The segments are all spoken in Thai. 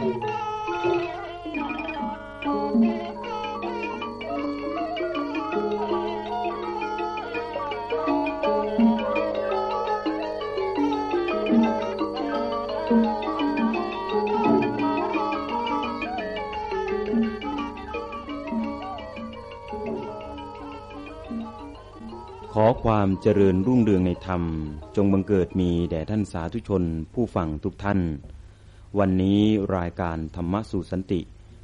ขอความเจริญรุ่งเรืองในธรรม จงบังเกิดมีแด่ท่านสาธุชนผู้ฟังทุกท่าน วันนี้รายการธรรมะสู่สันติ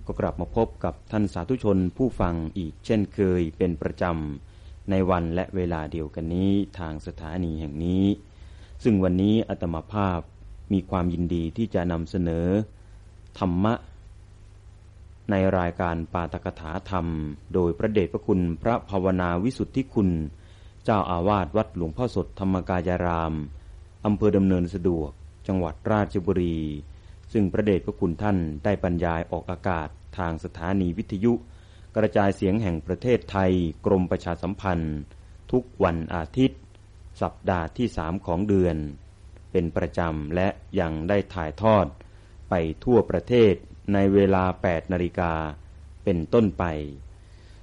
ก็กลับมาพบกับท่านสาธุชนผู้ฟังอีกเช่นเคยเป็นประจำในวันและเวลาเดียวกันนี้ทางสถานีแห่งนี้ ซึ่งวันนี้อาตมาภาพมีความยินดีที่จะนำเสนอ ธรรมะ ในรายการปาตกถาธรรม โดยพระเดชพระคุณพระภาวนาวิสุทธิคุณ เจ้าอาวาสวัดหลวงพ่อสดธรรมกายรามอำเภอดำเนินสะดวก จังหวัดราชบุรี ซึ่งพระเดชพระคุณท่านได้บรรยายออกอากาศทางสถานีวิทยุ กระจายเสียงแห่งประเทศไทย กรมประชาสัมพันธ์ ทุกวันอาทิตย์ สัปดาห์ที่สามของเดือน เป็นประจำและยังได้ถ่ายทอด ไปทั่วประเทศในเวลา 8 นาฬิกา เป็นต้นไป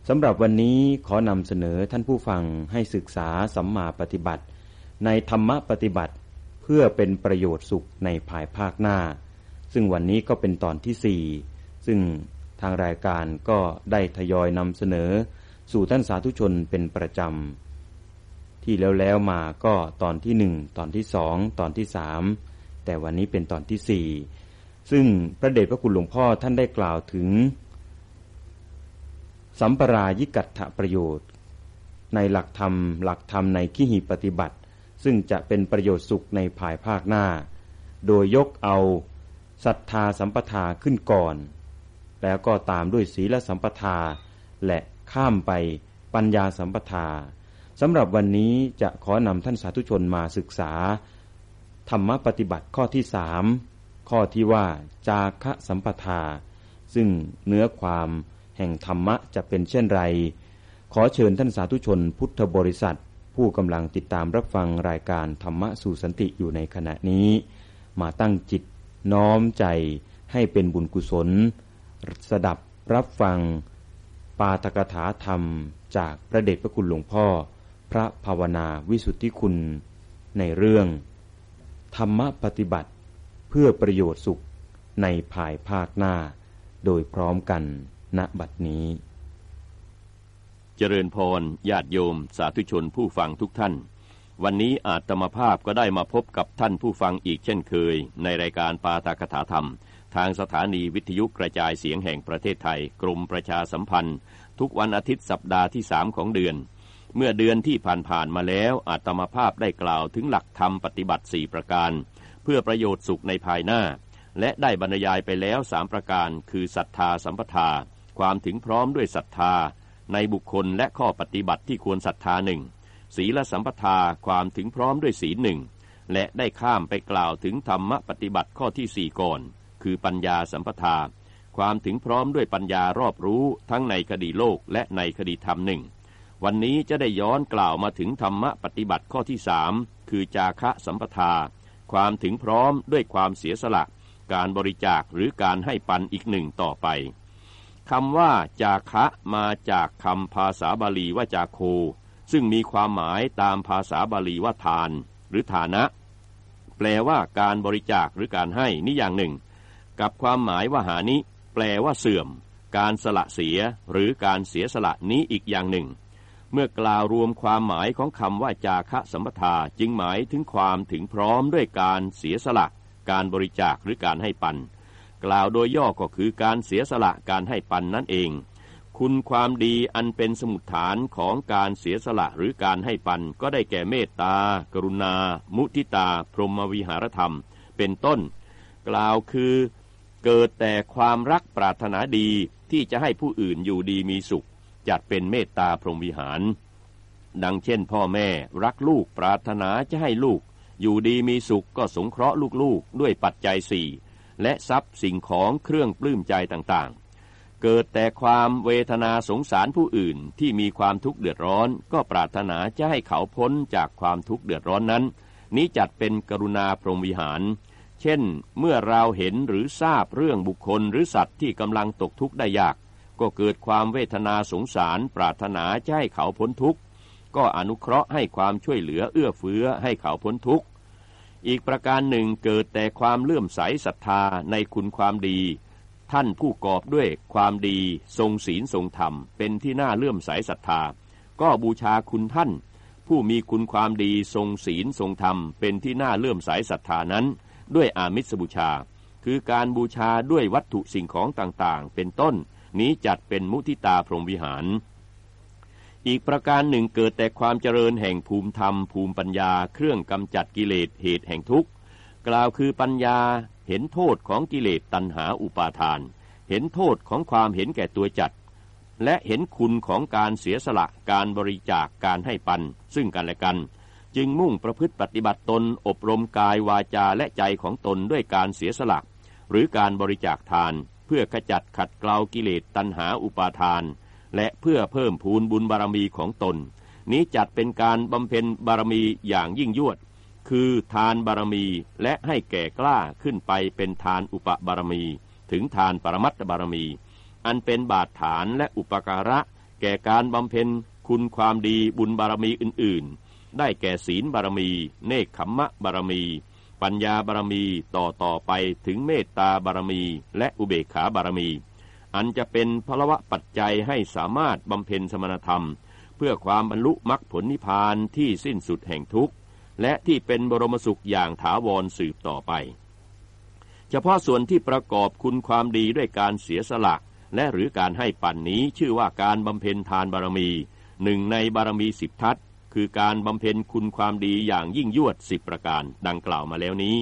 สำหรับวันนี้ขอนำเสนอท่านผู้ฟังให้ศึกษาสัมมาปฏิบัติ ในธรรมปฏิบัติเพื่อเป็นประโยชน์สุขในภายภาคหน้า ซึ่งวันนี้ก็เป็นตอนที่สี่ซึ่งทางรายการก็ได้ทยอยนำเสนอ สู่ท่านสาธุชนเป็นประจำ ที่แล้วแล้วมาก็ตอนที่หนึ่งตอนที่สองตอนที่สามแต่วันนี้เป็นตอนที่สี่ซึ่งพระเดชพระคุณหลวงพ่อท่านได้กล่าวถึง สัมปรายิกัตถประโยชน์ ในหลักธรรม หลักธรรมในขีหิปฏิบัติ ซึ่งจะเป็นประโยชน์สุขในภายภาคหน้า โดยยกเอา ศรัทธาสัมปทาขึ้นก่อน แล้วก็ตามด้วยศีลสัมปทา และข้ามไปปัญญาสัมปทาสำหรับวันนี้จะขอนำท่านสาธุชนมาศึกษา ธรรมปฏิบัติข้อที่สามข้อที่ว่าจาคะสัมปทา ซึ่งเนื้อความแห่งธรรมะจะเป็นเช่นไร ขอเชิญท่านสาธุชนพุทธบริษัท ผู้กำลังติดตามรับฟังรายการธรรมะสู่สันติอยู่ในขณะนี้ มาตั้งจิต น้อมใจให้เป็นบุญกุศล สดับรับฟัง ปาตกถาธรรมจากพระเดชพระคุณหลวงพ่อ พระภาวนาวิสุทธิคุณ ในเรื่อง ธรรมปฏิบัติเพื่อประโยชน์สุขในภายภาคหน้า โดยพร้อมกันณบัดนี้ เจริญพรญาติโยมสาธุชนผู้ฟังทุกท่าน วันนี้อาตมาภาพก็ได้มาพบกับท่านผู้ฟังอีกเช่นเคย ในรายการปาตากถาธรรม ทางสถานีวิทยุกระจายเสียงแห่งประเทศไทย กรมประชาสัมพันธ์ ทุกวันอาทิตย์สัปดาห์ที่สามของเดือน เมื่อเดือนที่ผ่านๆมาแล้วอาตมาภาพได้กล่าวถึงหลักธรรมปฏิบัติสี่ประการ เพื่อประโยชน์สุขในภายหน้า และได้บรรยายไปแล้วสามประการ คือศรัทธาสัมปทา ความถึงพร้อมด้วยศรัทธา ในบุคคลและข้อปฏิบัติที่ควรศรัทธาหนึ่ง ศีลสัมปทาความถึงพร้อมด้วยศีลหนึ่งและได้ข้ามไปกล่าวถึงธรรมปฏิบัติข้อที่สี่ก่อน คือปัญญาสัมปทา ความถึงพร้อมด้วยปัญญารอบรู้ทั้งในคดีโลกและในคดีธรรมหนึ่งวันนี้จะได้ย้อนกล่าวมาถึงธรรมปฏิบัติข้อที่สามคือจาคะสัมปทา ความถึงพร้อมด้วยความเสียสละ การบริจาคหรือการให้ปันอีกหนึ่งต่อไปคำว่าจาคะมาจากคำภาษาบาลีว่าจาโค ซึ่งมีความหมายตามภาษาบาลีว่าทาน หรือฐานะ แปลว่าการบริจาคหรือการให้นี่อย่างหนึ่ง กับความหมายว่าหานิแปลว่าเสื่อม การสละเสียหรือการเสียสละนี้อีกอย่างหนึ่ง เมื่อกล่าวรวมความหมายของคำว่าจาคะสัมปทาจึงหมายถึงความถึงพร้อมด้วยการเสียสละ การบริจาคหรือการให้ปัน กล่าวโดยย่อก็คือการเสียสละการให้ปันนั่นเอง คุณความดีอันเป็นสมุดฐานของการเสียสละหรือการให้ปันก็ได้แก่เมตตา กรุณา มุทิตา พรหมวิหารธรรม เป็นต้น กล่าวคือ เกิดแต่ความรักปรารถนาดีที่จะให้ผู้อื่นอยู่ดีมีสุข จัดเป็นเมตตาพรหมวิหาร ดังเช่น พ่อแม่รักลูกปรารถนาจะให้ลูก อยู่ดีมีสุขก็สงเคราะห์ลูกๆ ด้วยปัจจัยสี่และทรัพย์สิ่งของเครื่องปลื้มใจต่างๆ เกิดแต่ความเวทนาสงสารผู้อื่นที่มีความทุกข์เดือดร้อน ก็ปรารถนาจะให้เขาพ้นจากความทุกข์เดือดร้อนนั้น นี้จัดเป็นกรุณาพรหมวิหาร เช่น เมื่อเราเห็นหรือทราบเรื่องบุคคลหรือสัตว์ที่กำลังตกทุกข์ได้ยาก ก็เกิดความเวทนาสงสาร ปรารถนาจะให้เขาพ้นทุกข์ก็อนุเคราะห์ให้ความช่วยเหลือเอื้อเฟื้อให้เขาพ้นทุกข์อีกประการหนึ่งเกิดแต่ความเลื่อมใสศรัทธาในคุณความดี ท่านผู้กอบด้วยความดีทรงศีลทรงธรรม เป็นที่น่าเลื่อมใสศรัทธา ก็บูชาคุณท่าน ผู้มีคุณความดีทรงศีลทรงธรรม เป็นที่น่าเลื่อมใสศรัทธานั้น ด้วยอามิสบูชา คือการบูชาด้วยวัตถุสิ่งของต่างๆ เป็นต้น นี้จัดเป็นมุทิตาพรหมวิหาร อีกประการหนึ่งเกิดแต่ความเจริญแห่งภูมิธรรม ภูมิปัญญาเครื่องกำจัดกิเลสเหตุแห่งทุกข์กล่าวคือปัญญา เห็นโทษของกิเลสตัณหาอุปาทาน เห็นโทษของความเห็นแก่ตัวจัด และเห็นคุณของการเสียสละการบริจาคการให้ปัน ซึ่งกันและกัน จึงมุ่งประพฤติปฏิบัติตน อบรมกายวาจาและใจของตนด้วยการเสียสละ หรือการบริจาคทาน เพื่อขจัดขัดเกลากิเลสตัณหาอุปาทาน และเพื่อเพิ่มพูนบุญบารมีของตน นี้จัดเป็นการบำเพ็ญบารมีอย่างยิ่งยวด คือทานบารมีและให้แก่กล้าขึ้นไปเป็นทานอุปบารมี ถึงทานปรมัตถบารมี อันเป็นบาดฐานและอุปการะ แก่การบำเพ็ญคุณความดีบุญบารมีอื่นๆ ได้แก่ศีลบารมี เนคขมมะบารมี ปัญญาบารมีต่อต่อไปถึงเมตตาบารมี และอุเบกขาบารมี อันจะเป็นพลวะปัจจัยให้สามารถบำเพ็ญสมณธรรม เพื่อความบรรลุมรรคผลนิพพานที่สิ้นสุดแห่งทุกข์ และที่เป็นบรมสุขอย่างถาวรสืบต่อไป เฉพาะส่วนที่ประกอบคุณความดีด้วยการเสียสละและหรือการให้ปันนี้ชื่อว่าการบำเพ็ญทานบารมีหนึ่งในบารมีสิบทัศคือการบำเพ็ญคุณความดีอย่างยิ่งยวดสิบประการดังกล่าวมาแล้วนี้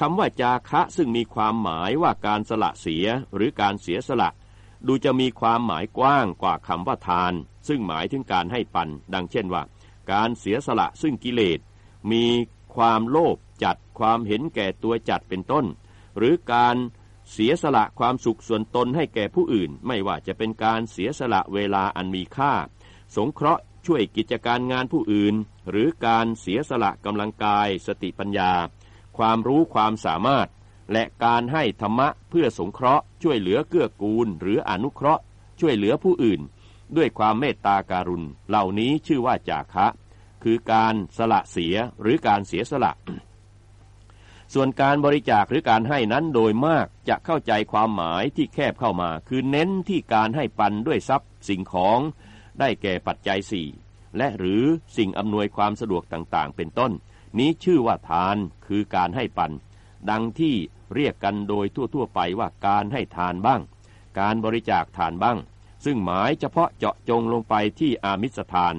คำว่าจาคะซึ่งมีความหมายว่าการสละเสียหรือการเสียสละ ดูจะมีความหมายกว้างกว่าคำว่าทาน ซึ่งหมายถึงการให้ปัน ดังเช่นว่า การเสียสละซึ่งกิเลส มีความโลภจัดความเห็นแก่ตัวจัดเป็นต้น หรือการเสียสละความสุขส่วนตนให้แก่ผู้อื่น ไม่ว่าจะเป็นการเสียสละเวลาอันมีค่า สงเคราะห์ช่วยกิจการงานผู้อื่น หรือการเสียสละกำลังกาย สติปัญญา ความรู้ความสามารถ และการให้ธรรมะเพื่อสงเคราะห์ ช่วยเหลือเกื้อกูล หรืออนุเคราะห์ ช่วยเหลือผู้อื่น ด้วยความเมตตาการุณ เหล่านี้ชื่อว่าจาคะ คือการสละเสียหรือการเสียสละ ส่วนการบริจาคหรือการให้นั้นโดยมากจะเข้าใจความหมายที่แคบเข้ามา คือเน้นที่การให้ปันด้วยทรัพย์สิ่งของได้แก่ปัจจัยสี่และหรือสิ่งอำนวยความสะดวกต่างๆ เป็นต้น นี้ชื่อว่าทานคือการให้ปัน ดังที่เรียกกันโดยทั่วๆไปว่าการให้ทานบ้าง การบริจาคทานบ้าง ซึ่งหมายเฉพาะเจาะจงลงไปที่อามิสทาน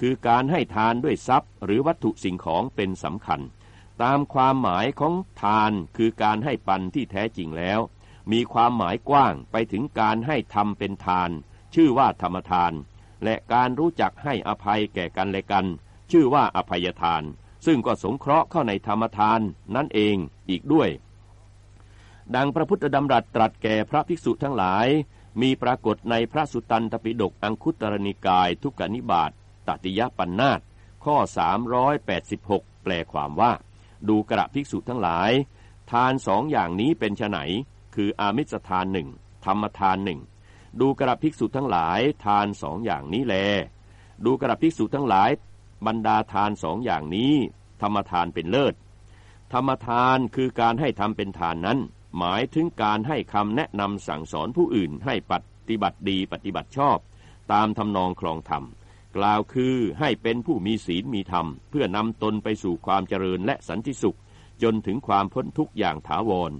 คือการให้ทานด้วยทรัพย์ หรือวัตถุสิ่งของเป็นสำคัญ ตามความหมายของทานคือการให้ปันที่แท้จริงแล้ว มีความหมายกว้างไปถึงการให้ทำเป็นทาน ชื่อว่าธรรมทาน และการรู้จักให้อภัยแก่กันและกัน ชื่อว่าอภัยทาน ซึ่งก็สงเคราะห์เข้าในธรรมทานนั่นเองอีกด้วย ดังพระพุทธดำรัสตรัสแก่พระภิกษุทั้งหลาย มีปรากฏในพระสุตันตปิฎกอังคุตรนิกายทุกนิบาต ตติยปัญนาตข้อ 386 แปลความว่า ดูกระภิกษุทั้งหลาย ทานสองอย่างนี้เป็นไฉนคืออามิสทานหนึ่งธรรมทานหนึ่งดูกระภิกษุทั้งหลายทานสองอย่างนี้แล ดูกระภิกษุทั้งหลาย บรรดาทานสองอย่างนี้ ธรรมทานเป็นเลิศ ธรรมทานคือการให้ทำเป็นทานนั้น หมายถึงการให้คำแนะนำสั่งสอนผู้อื่นให้ปฏิบัติดีปฏิบัติชอบ ตามทำนองคลองธรรม กล่าวคือให้เป็นผู้มีศีลมีธรรม เพื่อนำตนไปสู่ความเจริญและสันติสุข จนถึงความพ้นทุกข์อย่างถาวร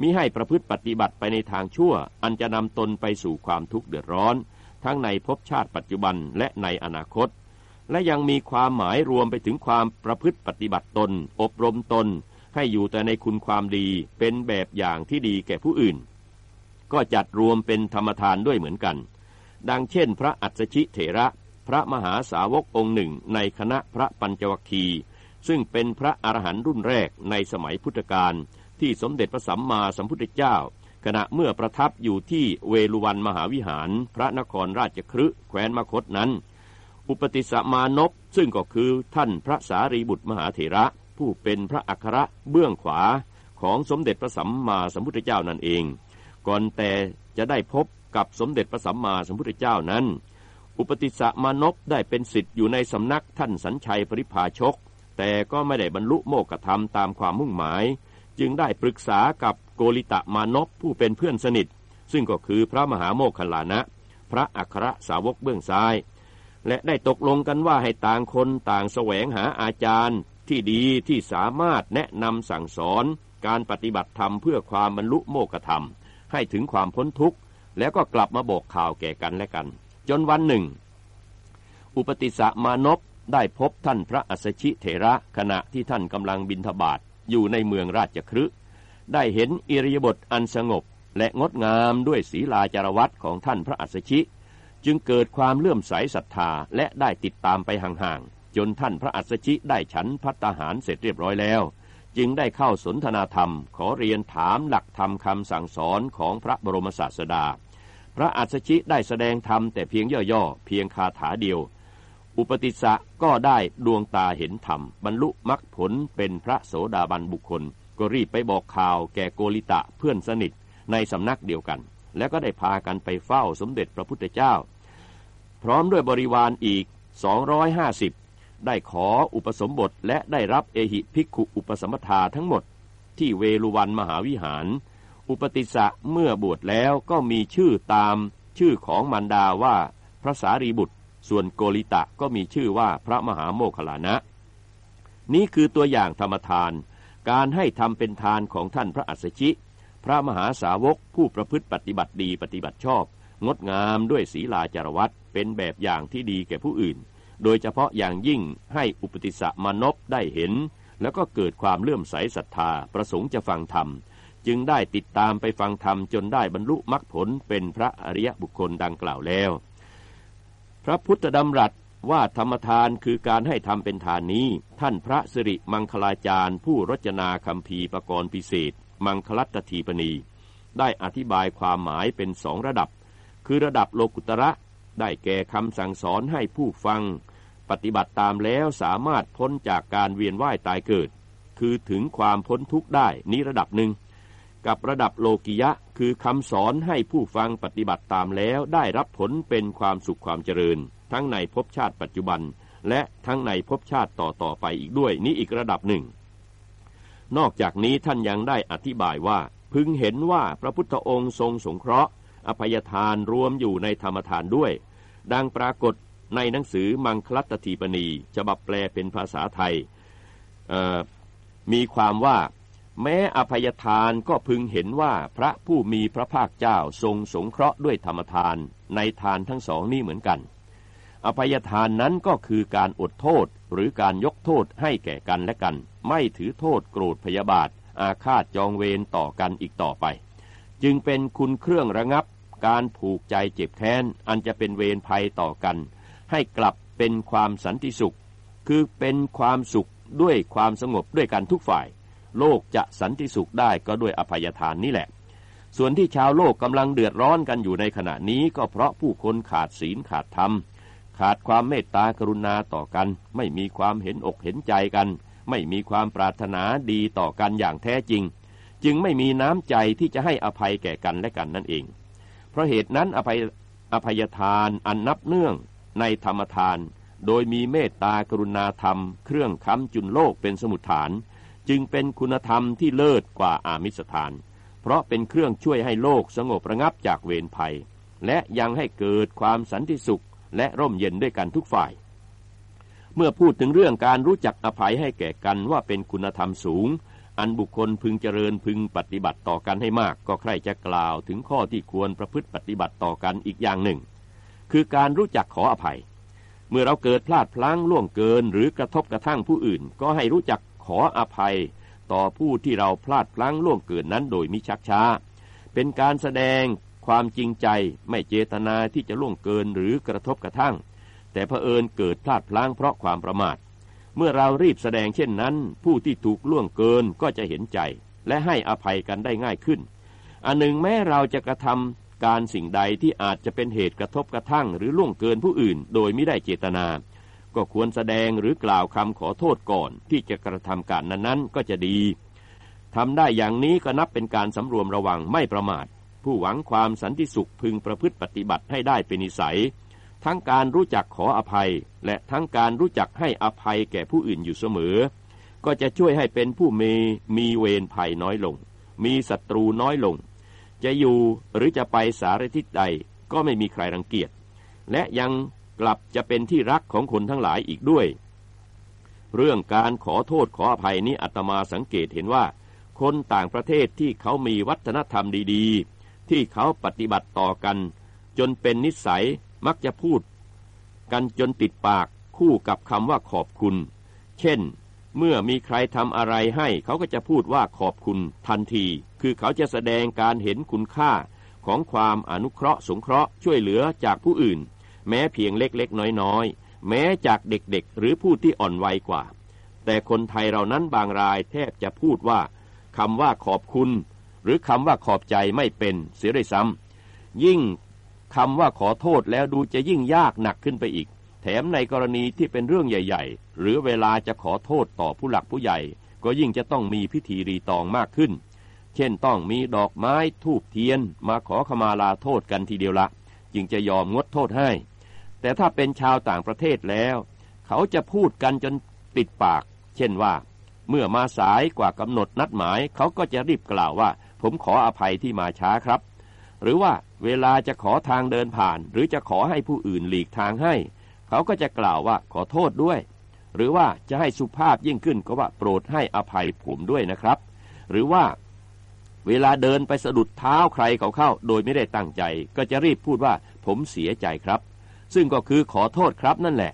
มิให้ประพฤติปฏิบัติไปในทางชั่ว อันจะนำตนไปสู่ความทุกข์เดือดร้อน ทั้งในภพชาติปัจจุบันและในอนาคต และยังมีความหมายรวมไปถึงความประพฤติปฏิบัติตน อบรมตน ให้อยู่แต่ในคุณความดีเป็นแบบอย่างที่ดีแก่ผู้อื่น ก็จัดรวมเป็นธรรมทานด้วยเหมือนกัน ดังเช่น พระอัศชิเถระ พระมหาสาวกองค์หนึ่งในคณะพระปัญจวัคคีซึ่งเป็นพระอรหันต์รุ่นแรกในสมัยพุทธกาลที่สมเด็จพระสัมมาสัมพุทธเจ้า ขณะเมื่อประทับอยู่ที่เวลุวันมหาวิหาร พระนครราชครืแคว้นมคตนั้น อุปติสมานพซึ่งก็คือท่านพระสารีบุตรมหาเถระ ผู้เป็นพระอัครเบื้องขวาของสมเด็จพระสัมมาสัมพุทธเจ้านั่นเอง ก่อนแต่จะได้พบกับสมเด็จพระสัมมาสัมพุทธเจ้านั้น อุปติสะมานพได้เป็นสิทธิ์อยู่ในสำนักท่านสัญชัยปริภาชก แต่ก็ไม่ได้บรรลุโมกธรรมตามความมุ่งหมาย จึงได้ปรึกษากับโกริตะมานพผู้เป็นเพื่อนสนิท ซึ่งก็คือพระมหาโมคคลลานะ พระอัครสาวกเบื้องซ้าย และได้ตกลงกันว่าให้ต่างคนต่างแสวงหาอาจารย์ที่ดีที่สามารถแนะนำสั่งสอนการปฏิบัติธรรมเพื่อความบรรลุโมกธรรม ให้ถึงความพ้นทุกข์ แล้วก็กลับมาบอกข่าวแก่กันและกัน จนวันหนึ่ง อุปติสะมานพได้พบท่านพระอัสชิเถระขณะที่ท่านกำลังบินทบาทอยู่ในเมืองราชครึได้เห็นอิริยบถอันสงบและงดงามด้วยศีลาจารวัตของท่านพระอัสชิ จึงเกิดความเลื่อมใสศรัทธาและได้ติดตามไปห่างๆจนท่านพระอัสชิได้ฉันพัตหารเสร็จเรียบร้อยแล้ว จึงได้เข้าสนทนาธรรม ขอเรียนถามหลักธรรมคำสั่งสอนของพระบรมศาสดา พระอัสชิได้แสดงธรรมแต่เพียงย่อๆ เพียงคาถาเดียว อุปติสสะก็ได้ดวงตาเห็นธรรม บรรลุมรรคผลเป็นพระโสดาบันบุคคล ก็รีบไปบอกข่าวแก่โกริตะเพื่อนสนิทในสำนักเดียวกัน แล้วก็ได้พากันไปเฝ้าสมเด็จพระพุทธเจ้า พร้อมด้วยบริวารอีก 250 ได้ขออุปสมบทและได้รับเอหิภิกขุอุปสมทาทั้งหมด ที่เวลุวันมหาวิหาร อุปติสสะเมื่อบวชแล้วก็มีชื่อตามชื่อของมารดาว่าพระสารีบุตร ส่วนโกริตะก็มีชื่อว่าพระมหาโมคลานะ นี่คือตัวอย่างธรรมทาน การให้ทำเป็นทานของท่านพระอัสสชิ พระมหาสาวกผู้ประพฤติปฏิบัติดีปฏิบัติชอบ งดงามด้วยศีลาจารวัตเป็นแบบอย่างที่ดีแก่ผู้อื่น โดยเฉพาะอย่างยิ่งให้อุปติสสะมานพได้เห็น แล้วก็เกิดความเลื่อมใสศรัทธาประสงค์จะฟังธรรม จึงได้ติดตามไปฟังธรรมจนได้บรรลุมรรคผลเป็นพระอริยบุคคลดังกล่าวแล้ว พระพุทธดำรัสว่าธรรมทานคือการให้ทำเป็นทานนี้ ท่านพระสิริมังคลาจารย์ ผู้รจนาคำพีประกรณ์พิเศษ มังคลัตทีปณี ได้อธิบายความหมายเป็นสองระดับ คือระดับโลกุตระได้แก่คำสั่งสอนให้ผู้ฟัง ปฏิบัติตามแล้วสามารถพ้นจากการเวียนว่ายตายเกิด คือถึงความพ้นทุกข์ได้นี้ระดับหนึ่ง กับระดับโลกิยะ คือคำสอนให้ผู้ฟังปฏิบัติตามแล้วได้รับผลเป็นความสุขความเจริญ ทั้งในภพชาติปัจจุบัน และทั้งในภพชาติต่อต่อไปอีกด้วยนี้อีกระดับหนึ่ง นอกจากนี้ท่านยังได้อธิบายว่า พึงเห็นว่าพระพุทธองค์ทรงสงเคราะห์ อภัยทานรวมอยู่ในธรรมทานด้วย ดังปรากฏในหนังสือมังคลัตทีปณีฉบับแปลเป็นภาษาไทยมีความว่า แม้อภัยทานก็พึงเห็นว่าพระผู้มีพระภาคเจ้าทรงสงเคราะห์ด้วยธรรมทานในทานทั้งสองนี้เหมือนกัน อภัยทานนั้นก็คือการอดโทษหรือการยกโทษให้แก่กันและกัน ไม่ถือโทษโกรธพยาบาท อาฆาตจองเวรต่อกันอีกต่อไป จึงเป็นคุณเครื่องระงับ การผูกใจเจ็บแค้นอันจะเป็นเวรภัยต่อกัน ให้กลับเป็นความสันติสุข คือเป็นความสุขด้วยความสงบด้วยกันทุกฝ่าย โลกจะสันติสุขได้ก็ด้วยอภัยทานนี่แหละ ส่วนที่ชาวโลกกำลังเดือดร้อนกันอยู่ในขณะนี้ก็เพราะผู้คนขาดศีลขาดธรรม ขาดความเมตตากรุณาต่อกัน ไม่มีความเห็นอกเห็นใจกัน ไม่มีความปรารถนาดีต่อกันอย่างแท้จริง จึงไม่มีน้ำใจที่จะให้อภัยแก่กันและกันนั่นเอง เพราะเหตุนั้นอภัยอภัยทานอันนับเนื่องในธรรมทาน โดยมีเมตตากรุณาธรรม เครื่องค้ำจุนโลกเป็นสมุทฐาน จึงเป็นคุณธรรมที่เลิศกว่าอามิสทาน เพราะเป็นเครื่องช่วยให้โลกสงบระงับจากเวรภัย และยังให้เกิดความสันติสุขและร่มเย็นด้วยกันทุกฝ่าย เมื่อพูดถึงเรื่องการรู้จักอภัยให้แก่กันว่าเป็นคุณธรรมสูง อันบุคคลพึงเจริญพึงปฏิบัติต่อกันให้มาก ก็ใครจะกล่าวถึงข้อที่ควรประพฤติปฏิบัติต่อกันอีกอย่างหนึ่ง คือการรู้จักขออภัย เมื่อเราเกิดพลาดพลั้งล่วงเกินหรือกระทบกระทั่งผู้อื่น ก็ให้รู้จัก ขออภัย ต่อผู้ที่เราพลาดพลั้งล่วงเกินนั้นโดยมิชักช้า เป็นการแสดงความจริงใจไม่เจตนาที่จะล่วงเกินหรือกระทบกระทั่ง แต่เผอิญเกิดพลาดพลั้งเพราะความประมาท เมื่อเรารีบแสดงเช่นนั้น ผู้ที่ถูกล่วงเกินก็จะเห็นใจ และให้อภัยกันได้ง่ายขึ้น อันหนึ่งแม้เราจะกระทำการสิ่งใดที่อาจจะเป็นเหตุกระทบกระทั่ง หรือล่วงเกินผู้อื่น โดยไม่ได้เจตนา ก็ควรแสดงหรือกล่าวคำขอโทษก่อนที่จะกระทำการนั้นๆ ก็จะดีทำได้อย่างนี้ก็นับเป็นการสำรวมระวังไม่ประมาท ผู้หวังความสันติสุขพึงประพฤติปฏิบัติให้ได้เป็นนิสัย ทั้งการรู้จักขออภัย และทั้งการรู้จักให้อภัยแก่ผู้อื่นอยู่เสมอ ก็จะช่วยให้เป็นผู้มีมีเวรภัยน้อยลง มีศัตรูน้อยลง จะอยู่หรือจะไปสารทิศใดก็ไม่มีใครรังเกียจและยัง กลับจะเป็นที่รักของคนทั้งหลายอีกด้วย เรื่องการขอโทษขออภัยนี้อาตมาสังเกตเห็นว่า คนต่างประเทศที่เขามีวัฒนธรรมดีๆ ที่เขาปฏิบัติต่อกัน จนเป็นนิสัยมักจะพูด กันจนติดปากคู่กับคำว่าขอบคุณ เช่น เมื่อมีใครทำอะไรให้เขาก็จะพูดว่าขอบคุณทันที คือเขาจะแสดงการเห็นคุณค่าของความอนุเคราะห์สงเคราะห์ช่วยเหลือจากผู้อื่น แม้เพียงเล็กๆ น้อยๆ แม้จากเด็กๆ หรือผู้ที่อ่อนวัยกว่า แต่คนไทยเรานั้นบางรายแทบจะพูดว่าคำว่าขอบคุณ หรือคำว่าขอบใจไม่เป็นเสียด้วยซ้ำยิ่งคำว่าขอโทษแล้วดูจะยิ่งยากหนักขึ้นไปอีก แถมในกรณีที่เป็นเรื่องใหญ่ ๆ หรือเวลาจะขอโทษต่อผู้หลักผู้ใหญ่ ก็ยิ่งจะต้องมีพิธีรีตองมากขึ้น เช่นต้องมีดอกไม้ทูบเทียน มาขอขมาลาโทษกันทีเดียวละ จึงจะยอมงดโทษให้ แต่ถ้าเป็นชาวต่างประเทศแล้ว เขาจะพูดกันจนติดปาก เช่นว่า เมื่อมาสายกว่ากำหนดนัดหมาย เขาก็จะรีบกล่าวว่า ผมขออภัยที่มาช้าครับ หรือว่าเวลาจะขอทางเดินผ่าน หรือจะขอให้ผู้อื่นหลีกทางให้ เขาก็จะกล่าวว่าขอโทษด้วย หรือว่าจะให้สุภาพยิ่งขึ้นก็ว่าโปรดให้อภัยผมด้วยนะครับ หรือว่าเวลาเดินไปสะดุดเท้าใครเขาเข้า โดยไม่ได้ตั้งใจ ก็จะรีบพูดว่าผมเสียใจครับ ซึ่งก็คือขอโทษครับนั่นแหละ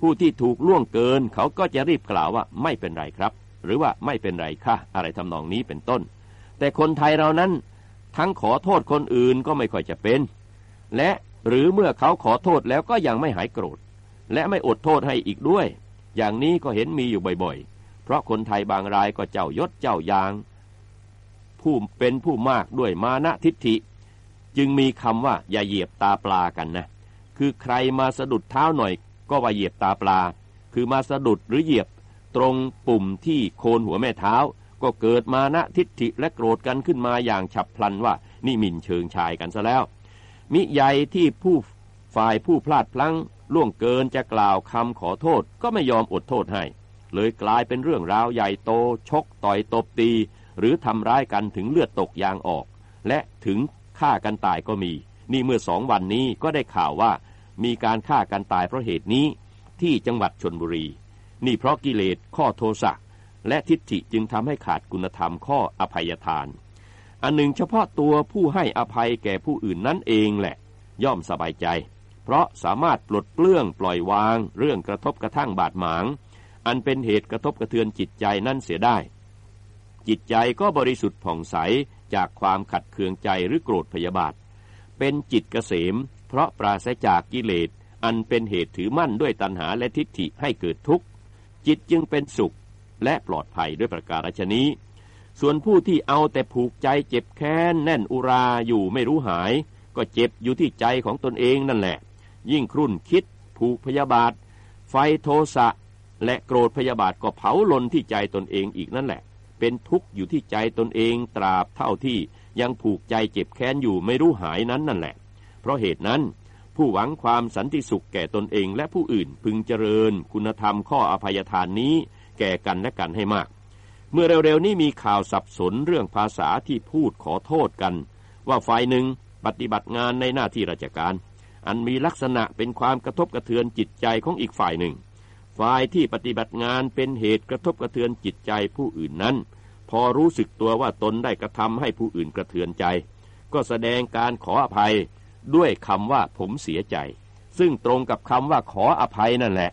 ผู้ที่ถูกล่วงเกินเขาก็จะรีบกล่าวว่าไม่เป็นไรครับ หรือว่าไม่เป็นไรค่ะ อะไรทำนองนี้เป็นต้น แต่คนไทยเรานั้น ทั้งขอโทษคนอื่นก็ไม่ค่อยจะเป็น และหรือเมื่อเขาขอโทษแล้วก็ยังไม่หายโกรธ และไม่อดโทษให้อีกด้วย อย่างนี้ก็เห็นมีอยู่บ่อยๆ เพราะคนไทยบางรายก็เจ้ายศเจ้ายาง ผู้เป็นผู้มากด้วยมานะทิฏฐิ จึงมีคำว่าอย่าเหยียบตาปลากันนะ คือใครมาสะดุดเท้าหน่อยก็ว่าเหยียบตาปลา คือมาสะดุดหรือเหยียบ ตรงปุ่มที่โคนหัวแม่เท้า ก็เกิดมานะทิฏฐิและโกรธกันขึ้นมาอย่างฉับพลันว่านี่มินเชิงชายกันซะแล้ว มิใหญ่ที่ผู้ฝ่ายผู้พลาดพลั้งล่วงเกินจะกล่าวคำขอโทษก็ไม่ยอมอดโทษให้ เลยกลายเป็นเรื่องราวใหญ่โต ชกต่อยตบตี หรือทำร้ายกันถึงเลือดตกยางออก และถึงฆ่ากันตายก็มี นี่เมื่อสองวันนี้ก็ได้ข่าวว่า มีการฆ่ากันตายเพราะเหตุนี้ที่จังหวัดชนบุรี นี่เพราะกิเลสข้อโทสะและทิฏฐิจึงทำให้ขาดคุณธรรมข้ออภัยทาน อันหนึ่งเฉพาะตัวผู้ให้อภัยแก่ผู้อื่นนั่นเองแหละ ย่อมสบายใจ เพราะสามารถปลดเปลื้องปล่อยวาง เรื่องกระทบกระทั่งบาดหมาง อันเป็นเหตุกระทบกระเทือนจิตใจนั่นเสียได้ จิตใจก็บริสุทธิ์ผ่องใสจากความขัดเคืองใจหรือโกรธพยาบาท เป็นจิตเกษม เพราะปราศจากกิเลสอันเป็นเหตุถือมั่นด้วยตัณหาและทิฏฐิให้เกิดทุกข์ จิตจึงเป็นสุขและปลอดภัยด้วยประการฉนี้ ส่วนผู้ที่เอาแต่ผูกใจเจ็บแค้นแน่นอุราอยู่ไม่รู้หาย ก็เจ็บอยู่ที่ใจของตนเองนั่นแหละ ยิ่งครุ่นคิด ผูกพยาบาท ไฟโทสะ และโกรธพยาบาทก็เผาลนที่ใจตนเองอีกนั่นแหละ เป็นทุกข์อยู่ที่ใจตนเองตราบเท่าที่ยังผูกใจเจ็บแค้นอยู่ไม่รู้หายนั้นนั่นแหละ เพราะเหตุนั้น ผู้หวังความสันติสุขแก่ตนเองและผู้อื่นพึงเจริญ คุณธรรมข้ออภัยทานนี้แก่กันและกันให้มาก เมื่อเร็วๆนี้มีข่าวสับสนเรื่องภาษาที่พูดขอโทษกัน ว่าฝ่ายหนึ่งปฏิบัติงานในหน้าที่ราชการ อันมีลักษณะเป็นความกระทบกระเทือนจิตใจของอีกฝ่ายหนึ่ง ฝ่ายที่ปฏิบัติงานเป็นเหตุกระทบกระเทือนจิตใจผู้อื่นนั้น พอรู้สึกตัวว่าตนได้กระทำให้ผู้อื่นกระเทือนใจ ก็แสดงการขออภัย ด้วยคำว่าผมเสียใจ ซึ่งตรงกับคำว่าขออภัยนั่นแหละ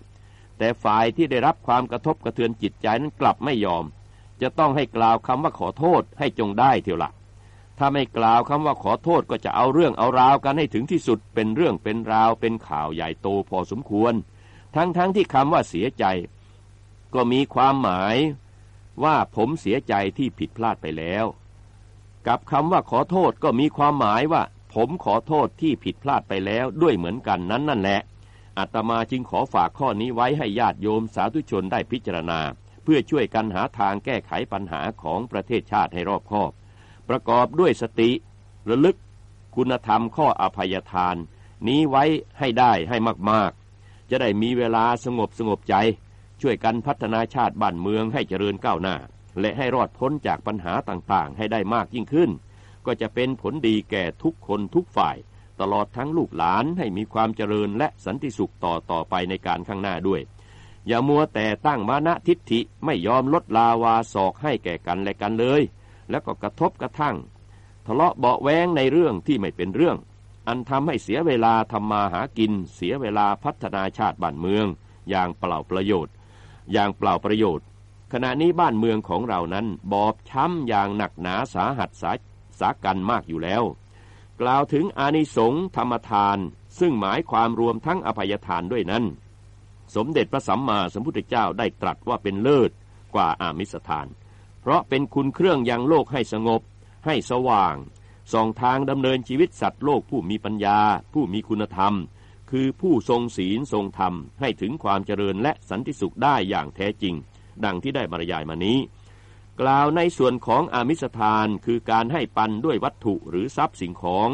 แต่ฝ่ายที่ได้รับความกระทบกระเทือนจิตใจนั้นกลับไม่ยอม จะต้องให้กล่าวคำว่าขอโทษให้จงได้เถอะละถ้าไม่กล่าวคำว่าขอโทษก็จะเอาเรื่องเอาราวกันให้ถึงที่สุดเป็นเรื่องเป็นราวเป็นข่าวใหญ่โตพอสมควร ทั้งๆทที่คำว่าเสียใจ ก็มีความหมายว่าผมเสียใจที่ผิดพลาดไปแล้ว กับคำว่าขอโทษก็มีความหมายว่า ผมขอโทษที่ผิดพลาดไปแล้วด้วยเหมือนกันนั้นนั่นแหละอาตมาจึงขอฝากข้อนี้ไว้ให้ญาติโยมสาธุชนได้พิจารณา เพื่อช่วยกันหาทางแก้ไขปัญหาของประเทศชาติให้รอบคอบ ประกอบด้วยสติ ระลึก คุณธรรมข้ออภัยทาน นี้ไว้ให้ได้ให้มากๆ จะได้มีเวลาสงบสงบใจ ช่วยกันพัฒนาชาติบ้านเมืองให้เจริญก้าวหน้า และให้รอดพ้นจากปัญหาต่างๆ ให้ได้มากยิ่งขึ้น ก็จะเป็นผลดีแก่ทุกคนทุกฝ่าย ตลอดทั้งลูกหลานให้มีความเจริญและสันติสุขต่อต่อไปในการข้างหน้าด้วย อย่ามัวแต่ตั้งมานะทิฏฐิไม่ยอมลดลาวาศอกให้แก่กันและกันเลย แล้วก็กระทบกระทั่ง ทะเลาะเบาแวงในเรื่องที่ไม่เป็นเรื่อง อันทำให้เสียเวลาทำมาหากิน เสียเวลาพัฒนาชาติบ้านเมือง อย่างเปล่าประโยชน์ อย่างเปล่าประโยชน์ขณะนี้บ้านเมืองของเรานั้นบอบช้ำอย่างหนักหนาสาหัสสา สากันมากอยู่แล้ว กล่าวถึงอานิสงส์ธรรมทาน ซึ่งหมายความรวมทั้งอภัยทานด้วยนั้น สมเด็จพระสัมมาสัมพุทธเจ้าได้ตรัสว่าเป็นเลิศกว่าอามิสทาน เพราะเป็นคุณเครื่องยังโลกให้สงบ ให้สว่างส่องทางดำเนินชีวิตสัตว์โลกผู้มีปัญญา ผู้มีคุณธรรม คือผู้ทรงศีลทรงธรรม ให้ถึงความเจริญและสันติสุขได้อย่างแท้จริง ดังที่ได้บรรยายมานี้ กล่าวในส่วนของอามิสทานคือการให้ปันด้วยวัตถุหรือทรัพย์สิ่งของ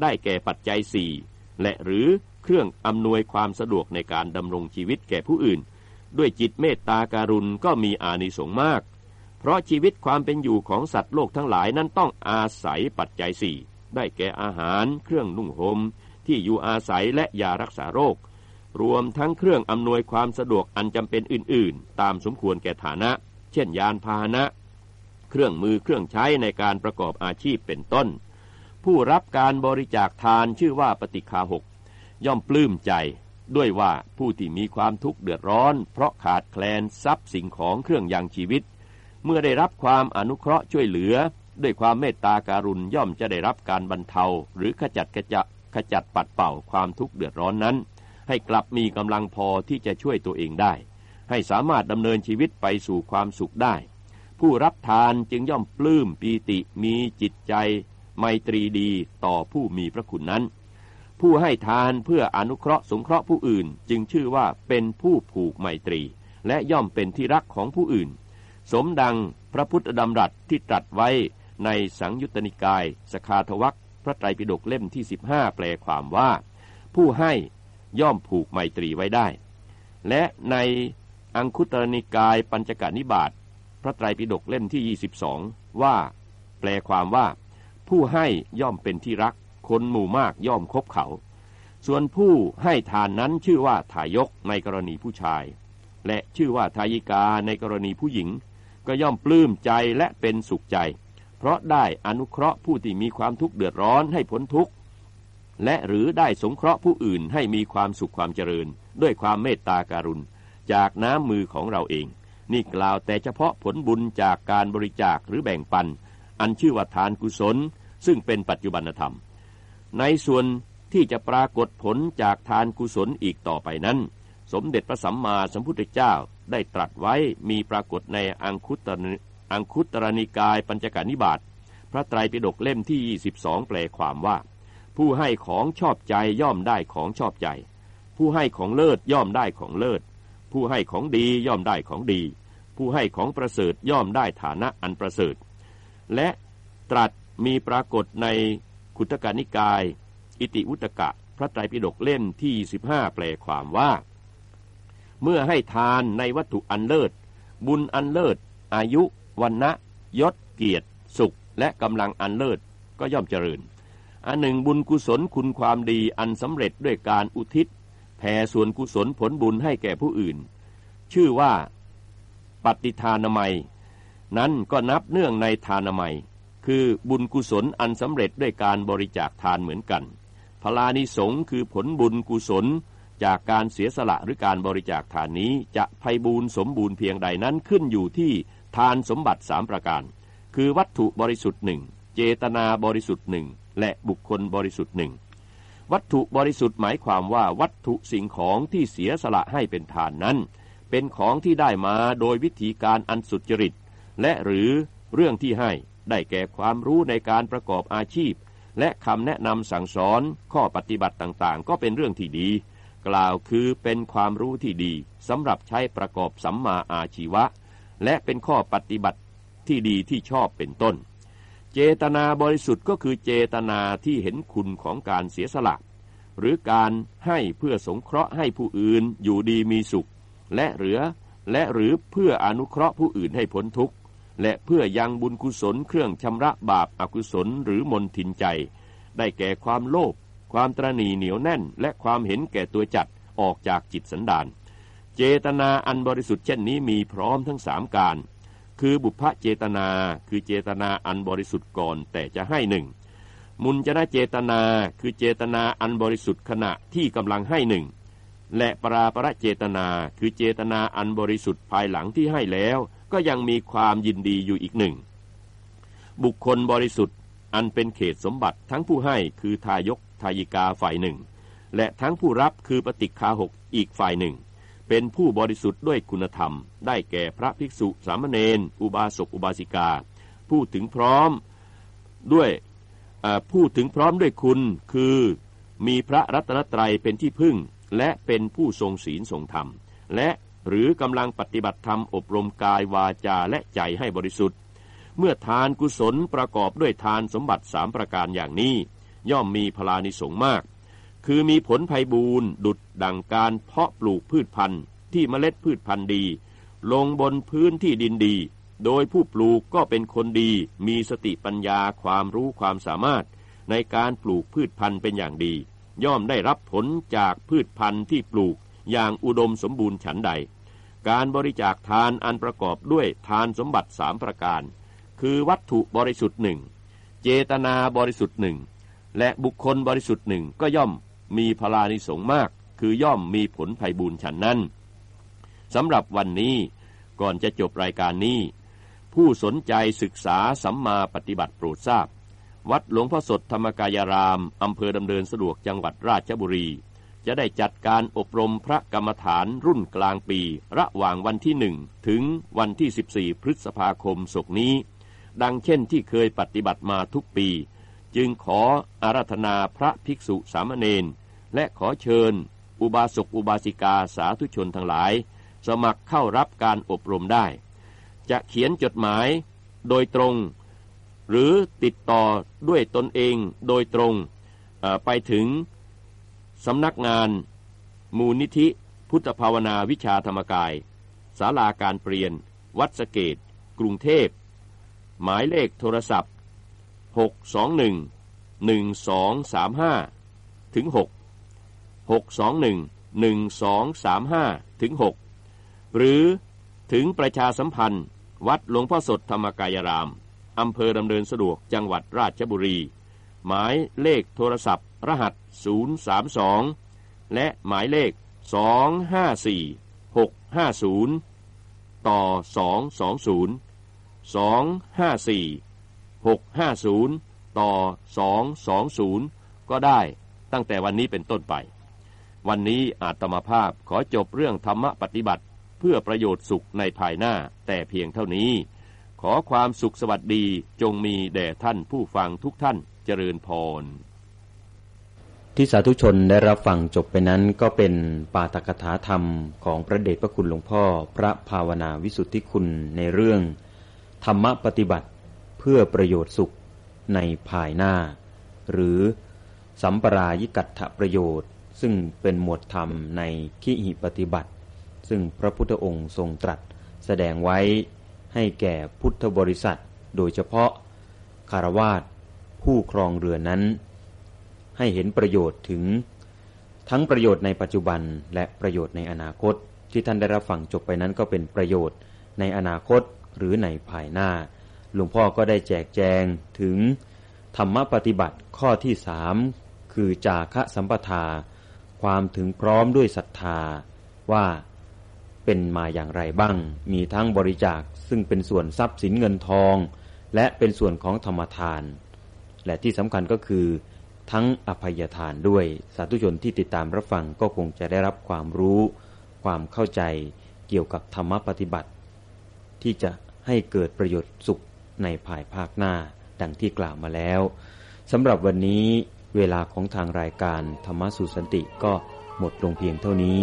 ได้แก่ปัจจัยสี่และหรือเครื่องอำนวยความสะดวกในการดำรงชีวิตแก่ผู้อื่น ด้วยจิตเมตตาการุณก็มีอานิสงส์มาก เพราะชีวิตความเป็นอยู่ของสัตว์โลกทั้งหลายนั้นต้องอาศัยปัจจัยสี่ได้แก่อาหาร เครื่องนุ่งหม่มที่อยู่อาศัยและยารักษาโรค รวมทั้งเครื่องอำนวยความสะดวกอันจำเป็นอื่น ๆ ตามสมควรแก่ฐานะ เช่นยานพาหนะ เครื่องมือเครื่องใช้ในการประกอบอาชีพเป็นต้น ผู้รับการบริจาคทานชื่อว่าปฏิคาหก ย่อมปลื้มใจ ด้วยว่าผู้ที่มีความทุกข์เดือดร้อน เพราะขาดแคลนทรัพย์สิ่งของเครื่องยังชีวิต เมื่อได้รับความอนุเคราะห์ช่วยเหลือ ด้วยความเมตตาการุณย่อมจะได้รับการบรรเทา หรือขจัดกระจะขจัดปัดเป่าความทุกข์เดือดร้อนนั้น ให้กลับมีกำลังพอที่จะช่วยตัวเองได้ ให้สามารถดำเนินชีวิตไปสู่ความสุขได้ ผู้รับทานจึงย่อมปลื้มปีติมีจิตใจ ไมตรีดีต่อผู้มีพระคุณนั้น ผู้ให้ทานเพื่ออนุเคราะห์สงเคราะห์ผู้อื่น จึงชื่อว่าเป็นผู้ผูกไมตรี และย่อมเป็นที่รักของผู้อื่น สมดังพระพุทธดำรัสที่ตรัสไว้ในสังยุตตนิกาย สคาทวักพระไตรปิฎกเล่มที่ 15 แปลความว่า ผู้ให้ย่อมผูกไมตรีไว้ได้ และในอังคุตรนิกายปัญจกานิบาต พระไตรปิฎกเล่มที่ 22 ว่า แปลความว่า ผู้ให้ย่อมเป็นที่รัก คนหมู่มากย่อมคบเขา ส่วนผู้ให้ทานนั้นชื่อว่าทายกในกรณีผู้ชาย และชื่อว่าทายิกาในกรณีผู้หญิง ก็ย่อมปลื้มใจและเป็นสุขใจ เพราะได้อนุเคราะห์ผู้ที่มีความทุกข์เดือดร้อนให้พ้นทุกข์และหรือได้สงเคราะห์ผู้อื่นให้มีความสุขความเจริญ ด้วยความเมตตาการุณ จากน้ำมือของเราเอง นี่กล่าวแต่เฉพาะผลบุญจากการบริจาคหรือแบ่งปัน อันชื่อว่าทานกุศล ซึ่งเป็นปัจจุบันธรรม ในส่วนที่จะปรากฏผลจากทานกุศลอีกต่อไปนั้น สมเด็จพระสัมมาสัมพุทธเจ้าได้ตรัสไว้มีปรากฏในอังคุตรอังคุตรนิกายปัญจการนิบาตพระไตรปิฎกเล่มที่ 22 แปลความว่า ผู้ให้ของชอบใจย่อมได้ของชอบใจ ผู้ให้ของเลิศย่อมได้ของเลิศ ผู้ให้ของดีย่อมได้ของดี ผู้ให้ของประเสริฐย่อมได้ฐานะอันประเสริฐ และตรัสมีปรากฏในขุตกานิกาย อิติวุตกะ พระไตรปิฎกเล่มที่ 15 แปลความว่า เมื่อให้ทานในวัตถุอันเลิศ บุญอันเลิศ อายุวันนะยศ เกียรติ สุข และกำลังอันเลิศก็ย่อมเจริญอันหนึ่งบุญกุศลคุณความดีอันสำเร็จด้วยการอุทิศ แผ่ส่วนกุศลผลบุญให้แก่ผู้อื่น ชื่อว่า ปฏิทานามัย นั้นก็นับเนื่องในทานามัย คือบุญกุศลอันสำเร็จด้วยการบริจาคทานเหมือนกันพลานิสงคือผลบุญกุศลจากการเสียสละหรือการบริจาคทานนี้จะไพบูรณ์สมบูรณ์เพียงใดนั้นขึ้นอยู่ที่ทานสมบัติสามประการ คือวัตถุบริสุทธิ์หนึ่งเจตนาบริสุทธิ์หนึ่งและบุคคลบริสุทธิ์หนึ่ง วัตถุบริสุทธิ์หมายความว่าวัตถุสิ่งของที่เสียสละให้เป็นทานนั้น เป็นของที่ได้มาโดยวิธีการอันสุจริต และหรือเรื่องที่ให้ได้แก่ความรู้ในการประกอบอาชีพ และคำแนะนำสั่งสอนข้อปฏิบัติต่างๆ ก็เป็นเรื่องที่ดี กล่าวคือเป็นความรู้ที่ดีสำหรับใช้ประกอบสัมมาอาชีวะ และเป็นข้อปฏิบัติที่ดีที่ชอบเป็นต้น เจตนาบริสุทธิ์ก็คือเจตนาที่เห็นคุณของการเสียสละ หรือการให้เพื่อสงเคราะห์ให้ผู้อื่นอยู่ดีมีสุข และเหลือและหรือเพื่ออนุเคราะห์ผู้อื่นให้พ้นทุกข์ และเพื่อยังบุญกุศลเครื่องชำระบาปอากุศลหรือมนทินใจ ได้แก่ความโลภความตรณีเหนียวแน่น และความเห็นแก่ตัวจัดออกจากจิตสันดาน เจตนาอันบริสุทธิ์เช่นนี้มีพร้อมทั้งสามการ คือบุพเจตนาคือเจตนาอันบริสุทธิ์ก่อนแต่จะให้หนึ่งมุนจนะเจตนาคือเจตนาอันบริสุทธิ์ขณะที่กำลังให้หนึ่งและปราประเจตนาคือเจตนาอันบริสุทธิ์ภายหลังที่ให้แล้ว ก็ยังมีความยินดีอยู่อีกหนึ่งบุคคลบริสุทธิ์อันเป็นเขตสมบัติทั้งผู้ให้คือทายกทายิกาฝ่ายหนึ่ง และทั้งผู้รับคือปฏิคาหกอีกฝ่ายหนึ่ง เป็นผู้บริสุทธิ์ด้วยคุณธรรม ได้แก่พระภิกษุสามเณรอุบาสกอุบาสิกา ผู้ถึงพร้อมด้วยผู้ถึงพร้อมด้วยคุณ คือ มีพระรัตนตรัยเป็นที่พึ่ง และเป็นผู้ทรงศีลทรงธรรม และหรือกำลังปฏิบัติธรรมอบรมกายวาจาและใจให้บริสุทธิ์ เมื่อทานกุศลประกอบด้วยทานสมบัติสามประการอย่างนี้ ย่อมมีพลานิสงมาก คือมีผลภัยบูรณ์ดุดดังการเพาะปลูกพืชพันธุ์ที่เมล็ดพืชพันธุ์ดี ลงบนพื้นที่ดินดี โดยผู้ปลูกก็เป็นคนดี มีสติปัญญาความรู้ความสามารถ ในการปลูกพืชพันธุ์เป็นอย่างดี ย่อมได้รับผลจากพืชพันธุ์ที่ปลูกอย่างอุดมสมบูรณ์ฉันใด การบริจาคทานอันประกอบด้วยทานสมบัติสามประการ คือวัตถุบริสุทธิ์หนึ่งเจตนาบริสุทธิ์หนึ่งและบุคคลบริสุทธิ์หนึ่งก็ย่อม มีพลานิสงมาก คือย่อมมีผลภัยบูญฉันนั้นสำหรับวันนี้ก่อนจะจบรายการนี้ ผู้สนใจศึกษาสัมมาปฏิบัติโปรดทราบ วัดหลวงพ่อสดธรรมกายรามอำเภอดำเนินสะดวกจังหวัดราชบุรี จะได้จัดการอบรมพระกรรมฐานรุ่นกลางปี ระหว่างวันที่หนึ่งถึงวันที่ 14 พฤษภาคมศกนี้ ดังเช่นที่เคยปฏิบัติมาทุกปี จึงขออาราธนาพระภิกษุสามเณรและขอเชิญ อุบาสกอุบาสิกาสาธุชนทั้งหลาย สมัครเข้ารับการอบรมได้ จะเขียนจดหมายโดยตรง หรือติดต่อด้วยตนเองโดยตรงไปถึงสำนักงาน มูลนิธิ พุทธภาวนาวิชาธรรมกายศาลาการเปลี่ยน วัดสเกต กรุงเทพ หมายเลขโทรศัพท์ 621 1235 ถึง 6 621 1235 ถึง 6 หรือถึงประชาสัมพันธ์ วัดหลวงพ่อสดธรรมกายราม อำเภอดำเนินสะดวกจังหวัดราชบุรี หมายเลขโทรศัพท์ รหัส 032 และหมายเลข 254 650 ต่อ 220 254 650 ต่อ 220 ก็ได้ตั้งแต่วันนี้เป็นต้นไป วันนี้อาตมาภาพขอจบเรื่องธรรมปฏิบัติ เพื่อประโยชน์สุขในภายหน้าแต่เพียงเท่านี้ ขอความสุขสวัสดีจงมีแด่ท่านผู้ฟังทุกท่านเจริญพรที่สาธุชนได้รับฟังจบไปนั้นก็เป็นปาตกถาธรรมของพระเดชพระคุณหลวงพ่อ พระภาวนาวิสุทธิคุณในเรื่อง ธรรมปฏิบัติ เพื่อประโยชน์สุขในภายหน้า หรือสัมปรายิกัตถประโยชน์ ซึ่งเป็นหมวดธรรมในขีหิปฏิบัติ ซึ่งพระพุทธองค์ทรงตรัสแสดงไว้ให้แก่พุทธบริษัท โดยเฉพาะคารวาสผู้ครองเรือนนั้น ให้เห็นประโยชน์ถึง ทั้งประโยชน์ในปัจจุบันและประโยชน์ในอนาคตที่ท่านได้รับฟังจบไปนั้นก็เป็นประโยชน์ในอนาคตหรือในภายหน้า หลวงพ่อก็ได้แจกแจงถึงธรรมปฏิบัติข้อที่สามคือจาคะสัมปทา ความถึงพร้อมด้วยศรัทธาว่าเป็นมาอย่างไรบ้าง มีทั้งบริจาคซึ่งเป็นส่วนทรัพย์สินเงินทอง และเป็นส่วนของธรรมทาน และที่สำคัญก็คือ ทั้งอภัยทานด้วย สาธุชนที่ติดตามรับฟังก็คงจะได้รับความรู้ ความเข้าใจเกี่ยวกับธรรมปฏิบัติ ที่จะให้เกิดประโยชน์สุข ในภายภาคหน้า ดังที่กล่าวมาแล้วสำหรับวันนี้เวลาของทางรายการธรรมสุสันติก็หมดลงเพียงเท่านี้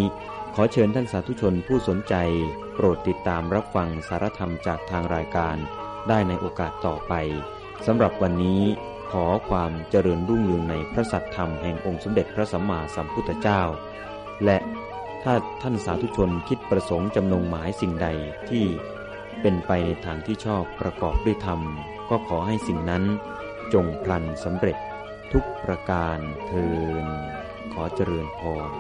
ขอเชิญท่านสาธุชนผู้สนใจ โปรดติดตามรับฟังสารธรรมจากทางรายการ ได้ในโอกาสต่อไปสำหรับวันนี้ขอความเจริญรุ่งเรืองในพระสัตธรรมแห่งองค์สมเด็จพระสัมมาสัมพุทธเจ้า และถ้าท่านสาธุชนคิดประสงค์จำนงหมายสิ่งใดที่ เป็นไปในทางที่ชอบประกอบด้วยธรรม ก็ขอให้สิ่งนั้นจงพลันสำเร็จทุกประการเทินขอเจริญพร